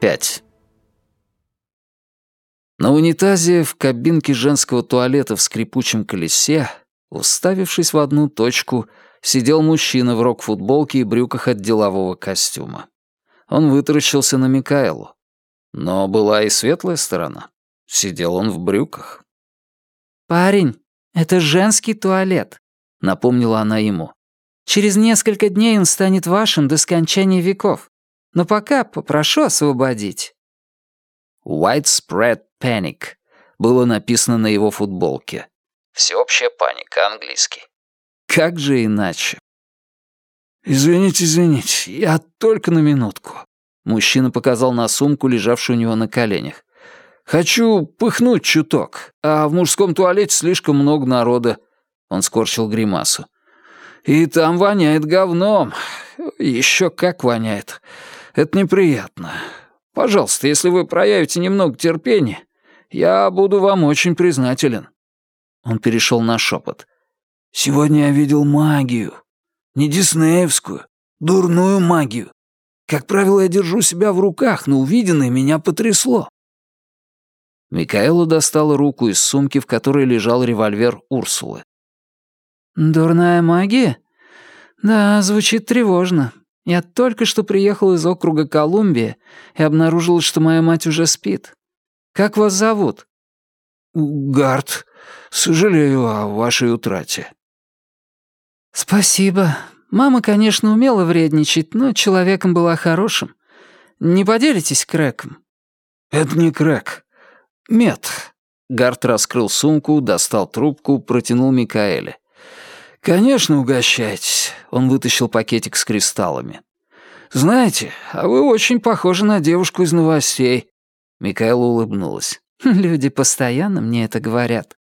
5. На унитазе в кабинке женского туалета в скрипучем колесе, уставившись в одну точку, сидел мужчина в рок-футболке и брюках от делового костюма. Он вытаращился на Микаэлу. Но была и светлая сторона. Сидел он в брюках. «Парень, это женский туалет», — напомнила она ему. «Через несколько дней он станет вашим до скончания веков. Но пока попрошу освободить». «Widespread panic» было написано на его футболке. «Всеобщая паника, английский». Как же иначе? «Извините, извините, я только на минутку». Мужчина показал на сумку, лежавшую у него на коленях. «Хочу пыхнуть чуток, а в мужском туалете слишком много народа». Он скорчил гримасу. «И там воняет говном. Еще как воняет. Это неприятно. Пожалуйста, если вы проявите немного терпения, я буду вам очень признателен». Он перешел на шепот. «Сегодня я видел магию. Не диснеевскую, дурную магию. Как правило, я держу себя в руках, но увиденное меня потрясло». Микаэла достала руку из сумки, в которой лежал револьвер Урсулы. «Дурная магия? Да, звучит тревожно. Я только что приехал из округа Колумбия и обнаружил, что моя мать уже спит. Как вас зовут?» «Гард. Сожалею о вашей утрате». «Спасибо. Мама, конечно, умела вредничать, но человеком была хорошим. Не поделитесь крэком?» «Это не крэк. Мед». Гард раскрыл сумку, достал трубку, протянул Микаэле. «Конечно, угощайтесь». Он вытащил пакетик с кристаллами. «Знаете, а вы очень похожи на девушку из новостей». Микаэла улыбнулась. «Люди постоянно мне это говорят».